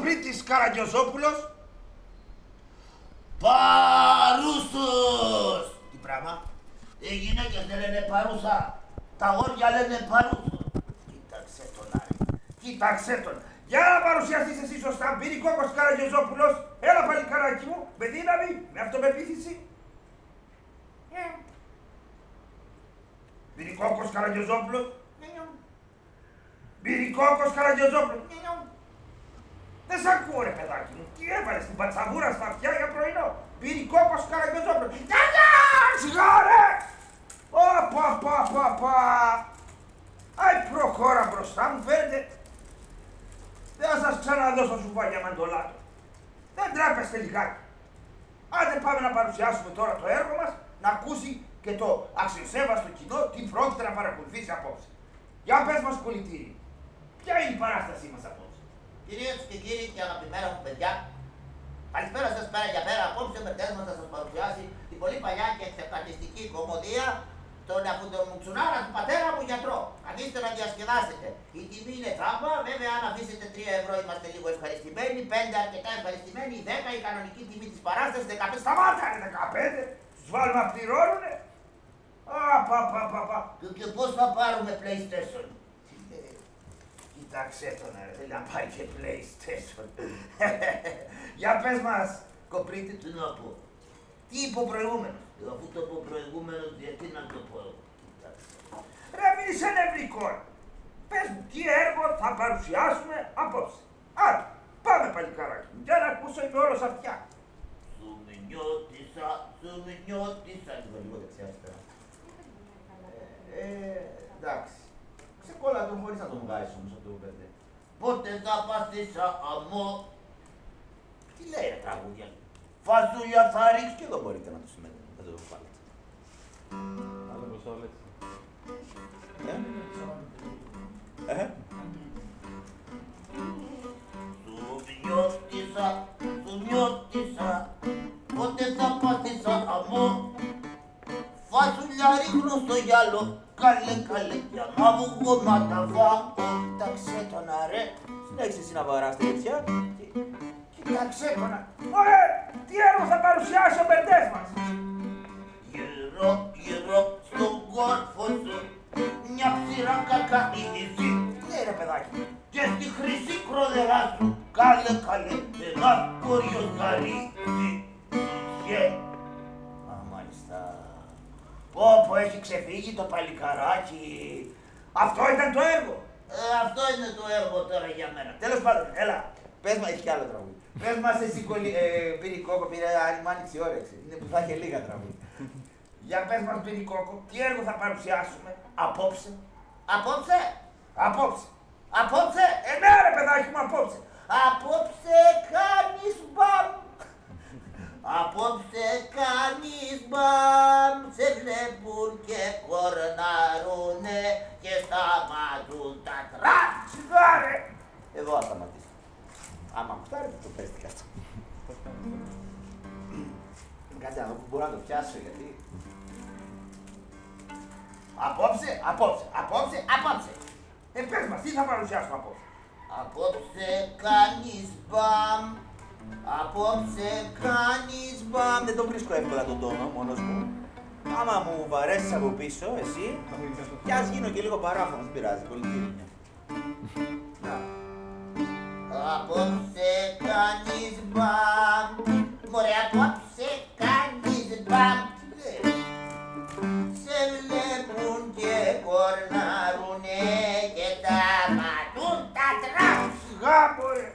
Κοπρίτης Καραγκιόζόπουλος. Παρούσος! Τι πράγμα; Οι γυναίκες δεν λένε παρούσα. Τα αγόρια λένε παρούσο. Κοίταξε τον Άρη. Κοίταξέ τον. Για να παρουσιαστείς εσύ σωστά, Πυρικόκος Καραγκιόζόπουλος. Έλα παλικαράκι μου, με δύναμη, με αυτοπεποίθηση. Ε. Πυρικόκος Καραγκιόζόπουλος. Πυρικόκος Καραγκιόζόπουλος. Δεν σ' ακούω ρε παιδάκι μου. Τι έβαλες την πατσαβούρα στα αυτιά για πρωινό; Πυρικόκος Καραγκιόζόπουλος. Γιαγιά! Σιγά ρε! Οπα, πα, πα, πα. Αϊ προχώρα μπροστά μου φαίνεται. Δεν θα σας ξαναδώσω σουβάγια μαντολάτο. Δεν τράπεστε λιγάκι. Άντε πάμε να παρουσιάσουμε τώρα το έργο μας, να ακούσει και το αξιοσέβαστο κοινό τι πρόκειται να παρακολουθήσει απόψε. Για πες μας πολιτήρι, ποια είναι η παράστασή μας απόψε; Κυρίες και κύριοι και αγαπημένα μου παιδιά, καλησπέρα σας πέρα για πέρα. Απόψε ο Μπερτές μας θα σας παρουσιάσει την πολύ παλιά και εξεπατιστική κομμωδία τον αφουντομουτσουνάρα του πατέρα μου γιατρό. Καθίστε να διασκεδάσετε. Η τιμή είναι τσάμπα, βέβαια αν αφήσετε 3 ευρώ είμαστε λίγο ευχαριστημένοι, 5 αρκετά ευχαριστημένοι, 10 η κανονική τιμή της παράστασης, 15 Σταμάτα ρε 15, τους βάλουμε να πληρώνουνε. Α, πα, πα, πα, πα. Και, και πώς θα πάρουμε PlayStation; Κοίταξε τον ρε, θέλει να πάρει και PlayStation. Για πες μας, κοπρίτη, Τι να πω. τι είπε ο προηγούμενος; Αφού το πω προηγούμενος, γιατί να το πω. Κοιτάξτε. Ρε μην είσαι νευρικός. ρε. Πες μου τι έργο θα παρουσιάσουμε απόψε. Άρα, πάμε παλικάράκι μου, για να ακούσω είμαι όλος αυτιά. Σου με νιώτησα, σου με νιώτησα. Λίγο λίγο δεξιά αριστερά. Ε, εντάξει. Ξεκόλα τον χωρίς να τον βγάζεις όμως αυτό το παιδί. Πότε θα πας στη αμό. Τι λέει ρε τραγούδια; Φασούλια θα ρίξεις και εδώ μπορείτε να το συμμετέχετε. Να το βάλετε. Άλλο μισό λέξη. Ε; Ε; Γυαλό, καλέ καλέ, για να μου γομάτα φάω. Κοίταξε τον αρέ, συνέχισε εσύ να βαράς τέτοια; Κοίταξε τον. Ωραία, τι έργο θα παρουσιάσει ο Μπερντές μας; Γύρω, γύρω στον κόρφο σου, μια ψηρά κακαΐζη. Ναι ρε παιδάκι, και στη χρυσή κροδερά σου, καλέ καλέ, ένα κόριο γαρίζει. Πω πω έχει ξεφύγει το παλικαράκι. Αυτό ήταν το έργο. Ε, αυτό είναι το έργο τώρα για μένα. Τέλος πάντων, έλα. Πες μα, έχει κι άλλο τραγούδι. Πες μας εσύ κολλή, ε, πυρικόκο, πήρε άλλη μ' άνοιξε η όρεξη. Είναι που θα έχει λίγα τραγούδια. Για πες μας πυρικόκο, τι έργο θα παρουσιάσουμε απόψε; Απόψε, Απόψε. απόψε, Ε, ναι ρε παιδάκι μου, απόψε. απόψε κάνεις μπαμ. Απόψε κάνεις μπαμ, σε βλέπουν και κορναρούνε και σταματούν τα τραπ. Σιγά ρε. Εδώ θα σταματήσω. Άμα μου φτάρει το πες τι κάτω. Κάτσε να δω που μπορώ να το πιάσω γιατί... Απόψε, Απόψε, απόψε, απόψε. ε, πες μας, τι θα παρουσιάσουμε απόψε; Απόψε κάνεις μπαμ. Απόψε κάνεις μπαμ. Δεν το βρίσκω εύκολα τον τόνο, μόνος μου. Άμα μου βαρέσεις από πίσω, εσύ, κι ας γίνω και λίγο παράφωνος, δεν πειράζει, πολύ τυρίνια. Απόψε κάνεις μπαμ. Μωρέ, απόψε κάνεις μπαμ. Τι λέει. Σε βλέπουν και κορναρουνε και τα ματούν τα τραπ. Σιγά μωρέ.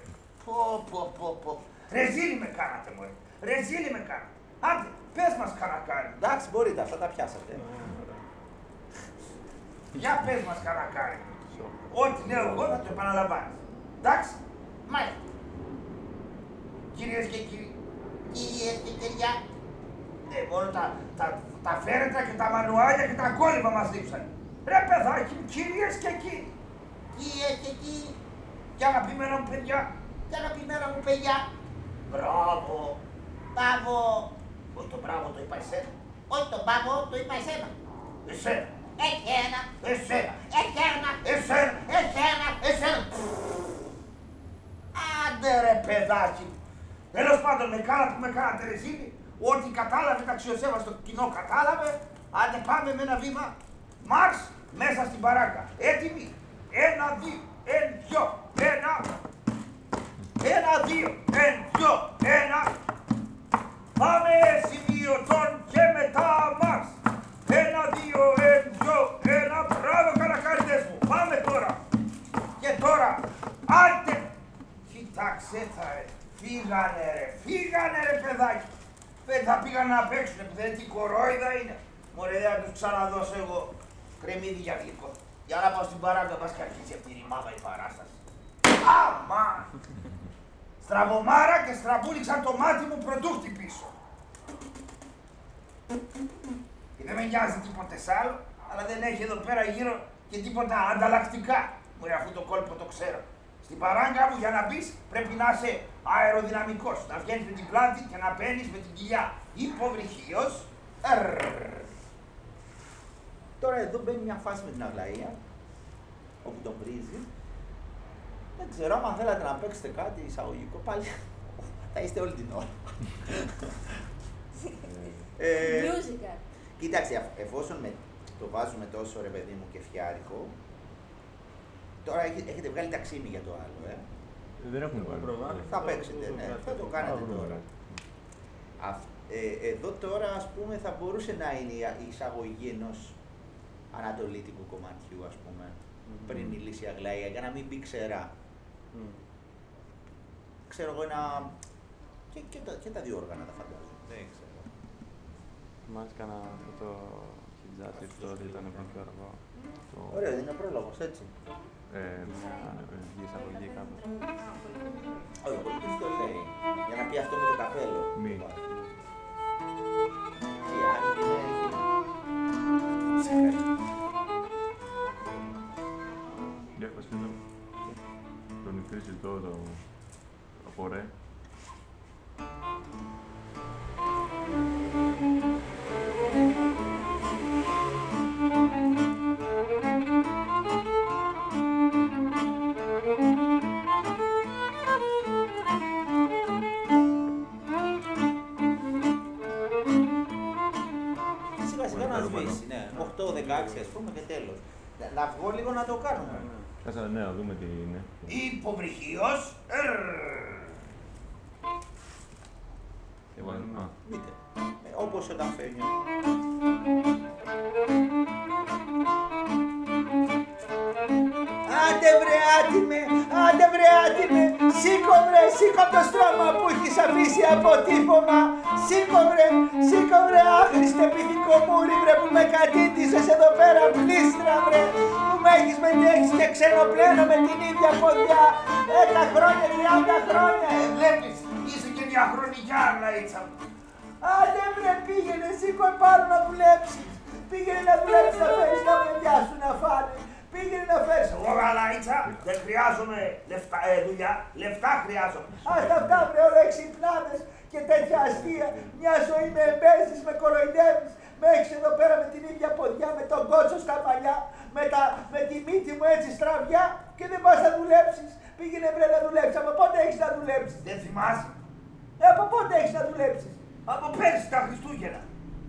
Πω, πω, πω, πω. Ρεζίλι με κάνατε μωρέ. Ρεζίλι με κάνατε. Άντε, πες μας κανακάρι. Εντάξει, μπορείτε, αυτά τα πιάσατε. Για πες μας κανακάρι. Ό,τι λέω εγώ θα το επαναλαμβάνεις. Εντάξει. Μάλιστα. Κυρίες και κύριοι, Κυρίες και παιδιά, ε, μόνο τα, τα, τα φέρετρα και τα μανουάλια και τα κόλληβα μας λείψανε. Ρε παιδάκι μου, κυρίες και κύριοι, κυρίες και κύριοι, και αγαπημένα μου παιδιά, και αγαπημένα μου παιδιά, μπράβο. μπράβο. Όχι το μπράβο το είπα εσένα. Όχι το μπράβο, το είπα εσένα. Εσένα. Εσένα, Εσένα. εσένα, Εσένα. εσένα, εσένα. Άντε Άντε ρε παιδάκι. Τέλος πάντων, με κάνα που με κάνατε ρεζίλη, ό,τι κατάλαβε, τα αξιοσέβαστο κοινό κατάλαβε. Άντε πάμε με ένα βήμα. Μαρς μέσα στην παράκα. Έτοιμοι. Ένα, δύο, ένα, δυο, ένα. Ένα, δύο, ένα, δυο, ένα. Πάμε σημειωτών και μετά μας. Ένα, δύο, ένα, δυο, ένα. Μπράβο καρακάριδες μου. Πάμε τώρα. Και τώρα, άντε. Κοίταξε θα ρε. Φύγανε ρε, φύγανε ρε παιδάκι. Δεν θα πήγαν να παίξουν, δεν τι κορόιδα είναι. Μωρέ, δεν θα τους ξαναδώσω εγώ κρεμμύδι για γλυκό. Για να πάω στην παράγκα, πας και αρχίσει αυτή η ρημάδα η παράσταση. Αμά! Στραβωμάρα και στραβούληξαν το μάτι μου πρωτού χτυπήσω. Και δεν με νοιάζει τίποτε σ' άλλο, αλλά δεν έχει εδώ πέρα γύρω και τίποτα ανταλλακτικά. Μωρέ, αφού το κόλπο το ξέρω. Στην παράγκα μου για να μπεις πρέπει να είσαι αεροδυναμικός. Να βγαίνεις με την πλάτη και να μπαίνει με την κοιλιά. Υποβρυχίω. Τώρα εδώ μπαίνει μια φάση με την Αγλαία, όπου τον βρίζει. Δεν ξέρω, άμα θέλατε να παίξετε κάτι εισαγωγικό, πάλι θα είστε όλη την ώρα. ε, Musical. κοίταξε, αφ- εφόσον με, το βάζουμε τόσο ρε παιδί μου και φτιάρικο, τώρα έχετε, έχετε βγάλει ταξίμι για το άλλο, ε. Δεν έχουμε Έχουμε πάρει. προβάλει. Θα παίξετε, ναι, θα το κάνετε βρούμε. τώρα. Αυ- ε, εδώ τώρα, ας πούμε, θα μπορούσε να είναι η η εισαγωγή ενός ανατολίτικου κομματιού, ας πούμε, πριν μιλήσει η Αγλαία, για να μην πει ξερά. Μμ. Ξέρω εγώ ένα... Και, και, τα, και τα δύο όργανα τα φαντάζομαι. Δεν ξέρω. Θυμάσαι κανένα αυτό το χιτζάτι Αυτός το το ότι ήταν σκύλο. πριν πιο αργό. Το, Ωραίο, δεν είναι πρόλογος, έτσι. ε, μια ανεβρετική εισαγωγή κάπως. Όχι, ο πολιτής το λέει. Για να πει αυτό με το καπέλο. Μη. 8-16 ας πούμε και τέλος. Να- Να βγω λίγο να το κάνουμε. Κάτσε ναι, να δούμε τι είναι. Υποβρυχίω. Και βάλε- α, Δείτε. Ε, όπως όταν φέρνει. Άντε βρε άτιμε, άντε βρε άτιμε, σήκω βρε, σήκω από το στρώμα που έχεις αφήσει αποτύπωμα. Σήκω βρε, σήκω βρε άχρηστε πυθικό μούρι βρε που με κατήτησες εδώ πέρα πλήστρα βρε. Που με έχεις μετέχεις και ξενοπλένω με την ίδια ποδιά. Έκα χρόνια, 30 χρόνια. Ε, βλέπεις, είσαι και διαχρονικά, Λαΐτσα μου. Άντε βρε πήγαινε σήκω πάνω να δουλέψεις. Πήγαινε να δουλέψεις να φέρεις τα παιδιά σου να φάνε. Πήγαινε να φέρεις. Εγώ, Λαΐτσα, δεν χρειάζομαι λεφτά, ε, δουλειά, λεφτά χρειάζομαι. Ας τα αυτά βρε όλα εξυπνάδες και τέτοια αστεία. Μια ζωή με εμπέζεις, με κοροϊδεύεις. Με έχεις εδώ πέρα με την ίδια ποδιά, με τον κότσο στα παλιά, με, τα, με τη μύτη μου έτσι στραβιά και δεν πας να δουλέψεις. Πήγαινε βρε να δουλέψεις. Από πότε έχεις να δουλέψεις; Δεν θυμάσαι. Ε, από πότε έχεις να δουλέψεις; Από πέρσι τα Χριστούγεννα.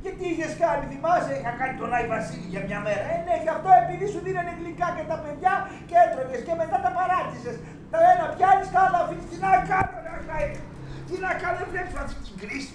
Και τι είχες κάνει, θυμάσαι; Είχα κάνει τον Άι Βασίλη για μια μέρα. Ε, ναι, και αυτό επειδή σου δίνανε γλυκά και τα παιδιά και έτρωγες και μετά τα παράτησες. Τα ένα πιάνεις, τα άλλα αφήνεις. Τι να κάνω, ρε Αγλαία. Τι να κάνω, δεν βλέπεις αυτή την κρίση.